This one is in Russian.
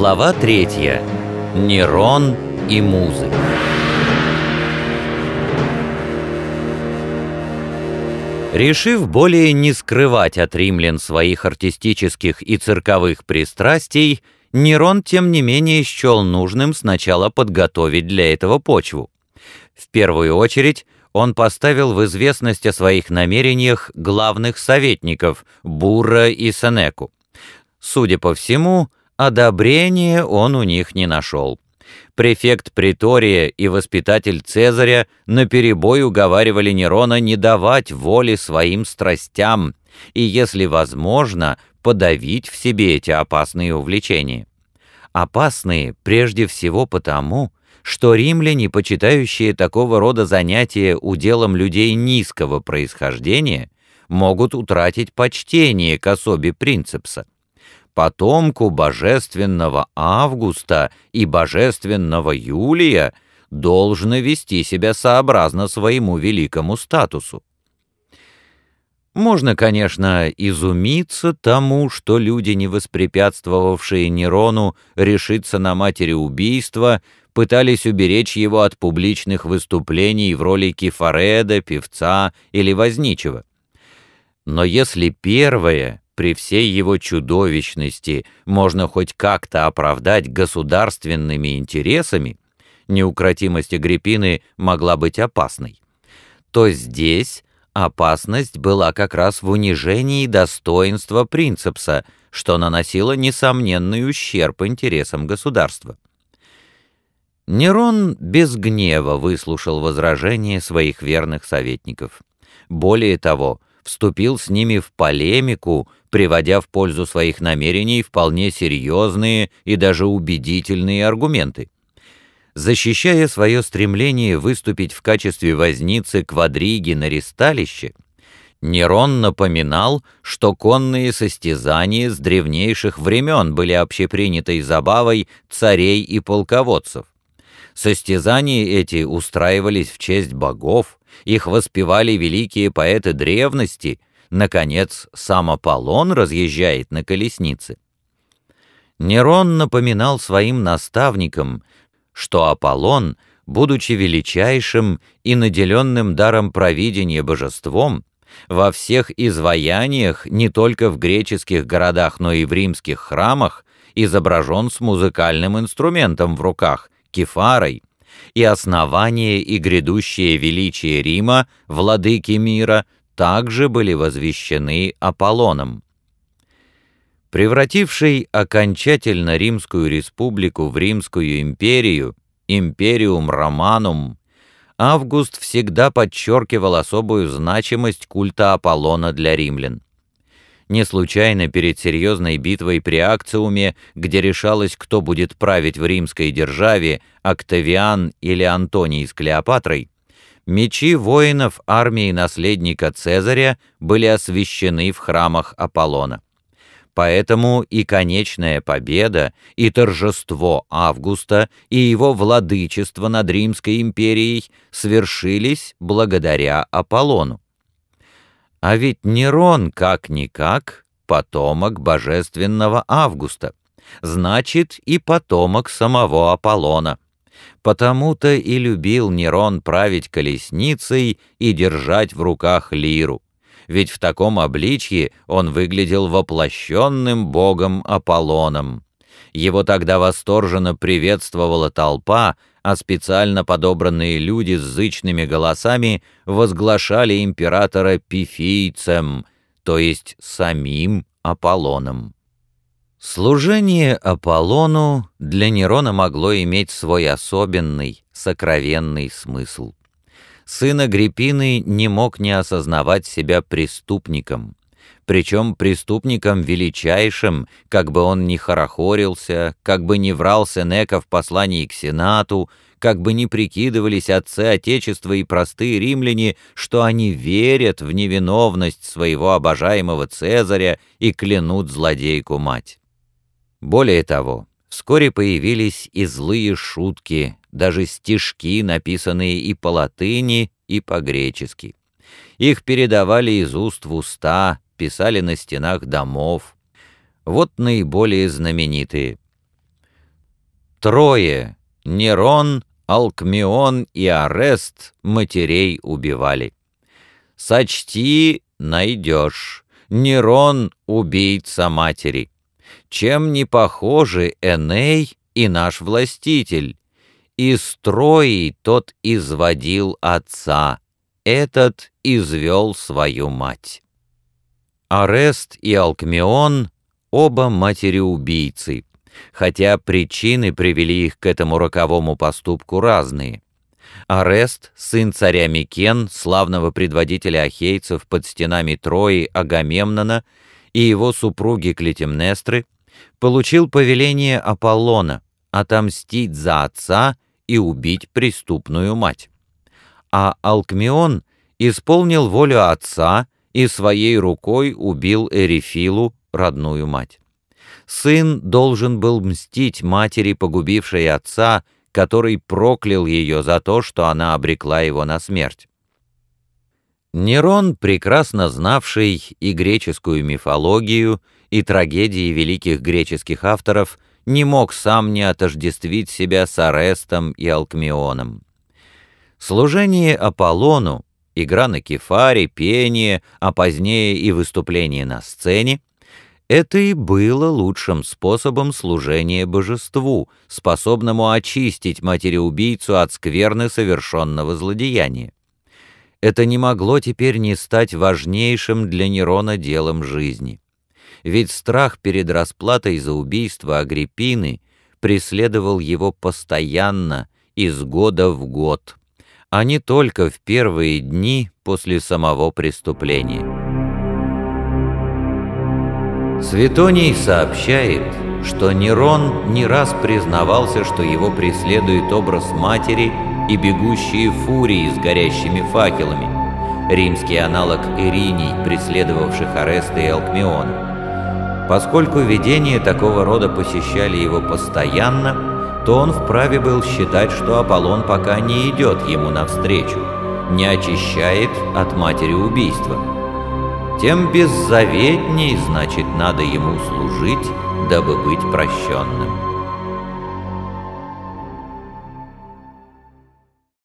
Глава третья. Нерон и музы. Решив более не скрывать от римлян своих артистических и цирковых пристрастий, Нерон, тем не менее, счел нужным сначала подготовить для этого почву. В первую очередь, он поставил в известность о своих намерениях главных советников Бура и Сенеку. Судя по всему, одобрения он у них не нашел. Префект Притория и воспитатель Цезаря наперебой уговаривали Нерона не давать воли своим страстям и, если возможно, подавить в себе эти опасные увлечения. Опасные прежде всего потому, что римляне, почитающие такого рода занятия уделом людей низкого происхождения, могут утратить почтение к особе принципса. Потомку божественного Августа и божественного Юлия должно вести себя сообразно своему великому статусу. Можно, конечно, изумиться тому, что люди, не воспрепятствовавшие Нерону решиться на матери убийства, пытались уберечь его от публичных выступлений в роли кефареда, певца или возничего. Но если первое, при всей его чудовищности, можно хоть как-то оправдать государственными интересами, неукротимость Агриппины могла быть опасной, то здесь опасность была как раз в унижении достоинства принципса, что наносило несомненный ущерб интересам государства. Нерон без гнева выслушал возражения своих верных советников. Более того, вступил с ними в полемику, приводя в пользу своих намерений вполне серьезные и даже убедительные аргументы. Защищая свое стремление выступить в качестве возницы квадриги на ристалище, Нерон напоминал, что конные состязания с древнейших времен были общепринятой забавой царей и полководцев. Состязания эти устраивались в честь богов, их воспевали великие поэты древности, наконец, сам Аполлон разъезжает на колеснице. Нерон напоминал своим наставникам, что Аполлон, будучи величайшим и наделенным даром провидения божеством, во всех изваяниях, не только в греческих городах, но и в римских храмах, изображен с музыкальным инструментом в руках, кефарой, и основание и грядущее величие Рима, владыки мира, также были возвещены Аполлоном. Превративший окончательно Римскую республику в Римскую империю, империум Романум, Август всегда подчеркивал особую значимость культа Аполлона для римлян. Не случайно перед серьезной битвой при Акциуме, где решалось, кто будет править в римской державе, Октавиан или Антоний с Клеопатрой, мечи воинов армии наследника Цезаря были освящены в храмах Аполлона. Поэтому и конечная победа, и торжество Августа, и его владычество над Римской империей свершились благодаря Аполлону. А ведь Нерон, как-никак, потомок божественного Августа, значит и потомок самого Аполлона. Потому-то и любил Нерон править колесницей и держать в руках лиру, ведь в таком обличье он выглядел воплощенным богом Аполлоном. Его тогда восторженно приветствовала толпа, а специально подобранные люди с зычными голосами возглашали императора пифийцем, то есть самим Аполлоном. Служение Аполлону для Нерона могло иметь свой особенный, сокровенный смысл. Сын Агриппины не мог не осознавать себя преступником, причем преступником величайшим, как бы он ни хорохорился, как бы ни врал Сенека в послании к Сенату, как бы ни прикидывались отцы Отечества и простые римляне, что они верят в невиновность своего обожаемого Цезаря и клянут злодейку мать. Более того, вскоре появились и злые шутки, даже стишки, написанные и по латыни, и по-гречески. Их передавали из уст в уста, писали на стенах домов. Вот наиболее знаменитые. Трое — Нерон, Алкмион и Арест — матерей убивали. Сочти — найдешь. Нерон — убийца матери. Чем не похожи Эней и наш властитель? И строи тот изводил отца, этот извел свою мать. Арест и Алкмион — оба матери-убийцы, хотя причины привели их к этому роковому поступку разные. Арест, сын царя Микен, славного предводителя ахейцев под стенами Трои Агамемнона и его супруги Клетимнестры, получил повеление Аполлона отомстить за отца и убить преступную мать. А Алкмион исполнил волю отца и своей рукой убил Эрифилу, родную мать. Сын должен был мстить матери, погубившей отца, который проклял ее за то, что она обрекла его на смерть. Нерон, прекрасно знавший и греческую мифологию, и трагедии великих греческих авторов, не мог сам не отождествить себя с Арестом и Алкмионом. Служение Аполлону, игра на кефаре, пение, а позднее и выступление на сцене это и было лучшим способом служения божеству, способному очистить матереубийцу от скверны совершенного злодеяния. Это не могло теперь не стать важнейшим для Нерона делом жизни. Ведь страх перед расплатой за убийство Агриппины преследовал его постоянно, из года в год, а не только в первые дни после самого преступления. Светоний сообщает, что Нерон не раз признавался, что его преследует образ матери и бегущие фурии с горящими факелами, римский аналог Ириний, преследовавших Ареста и Алкмиона. Поскольку видения такого рода посещали его постоянно, то он вправе был считать, что Аполлон пока не идет ему навстречу, не очищает от матери убийства тем беззаветней, значит, надо ему служить, дабы быть прощенным.